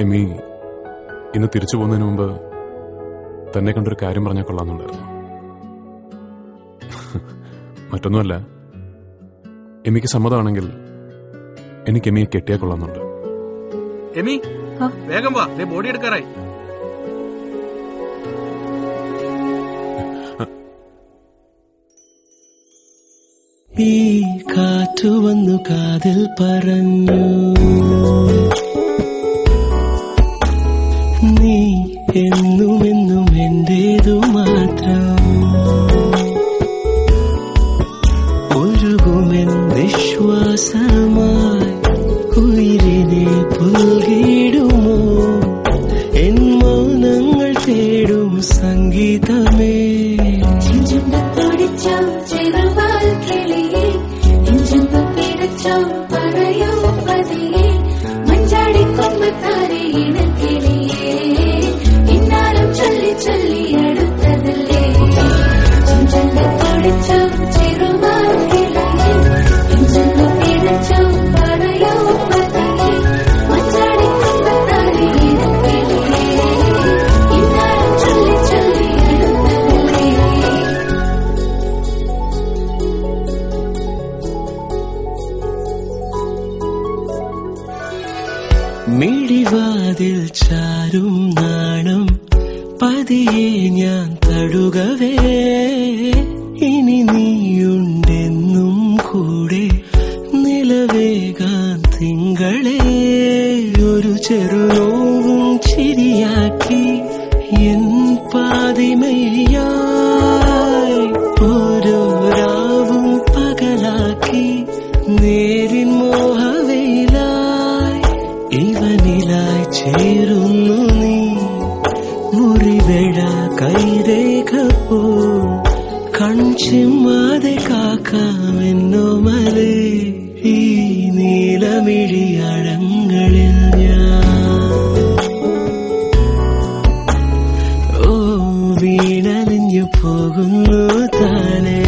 എമ്മി ഇന്ന് തിരിച്ചു പോകുന്നതിന് മുമ്പ് തന്നെ കണ്ടൊരു കാര്യം പറഞ്ഞാൽ കൊള്ളാമെന്നുണ്ടായിരുന്നു. മറ്റൊന്നുമല്ല എമ്മിക്ക് സമ്മതമാണെങ്കിൽ എനിക്ക് എമ്മിയെ കെട്ടിയാൽ കൊള്ളാമെന്നുണ്ട്. എമി ആ? വേഗം വാ. ബോഡി എടുക്കാറായി. ഈ കാറ്റു വന്നു കാതിൽ പറഞ്ഞു. പിടച്ചോ ചൊല്ലി അടുത്തതല്ലേ? ചെഞ്ചുണ്ടത്തോടിച്ചോ ചെറുവാൽ മിഴിവാതിൽ ചാരും നാണം പതിയെ ഞാൻ തടുകവേ ഇനി നീയുണ്ടെന്നും കൂടെ നിലവേകാൻ തിങ്കളെ. ഒരു ചെറുനോവും ചിരിയാക്കി എൻ പാതിമയായി ഇവനിലായി ചേരുന്നു നീ. മുറിവേഴ കൈരേഖ പോ കൺചിമ്മാതെ കാക്കാമെന്നോ മലേ. ഈ നീലമിഴിയഴങ്ങളിൽ ഞാൻ. ഓ വീണലിഞ്ഞു പോകുന്നു താനേ.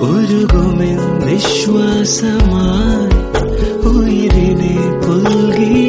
ഒരുകുമെൻ വിശ്വാസമായി உயிரினை புல்கி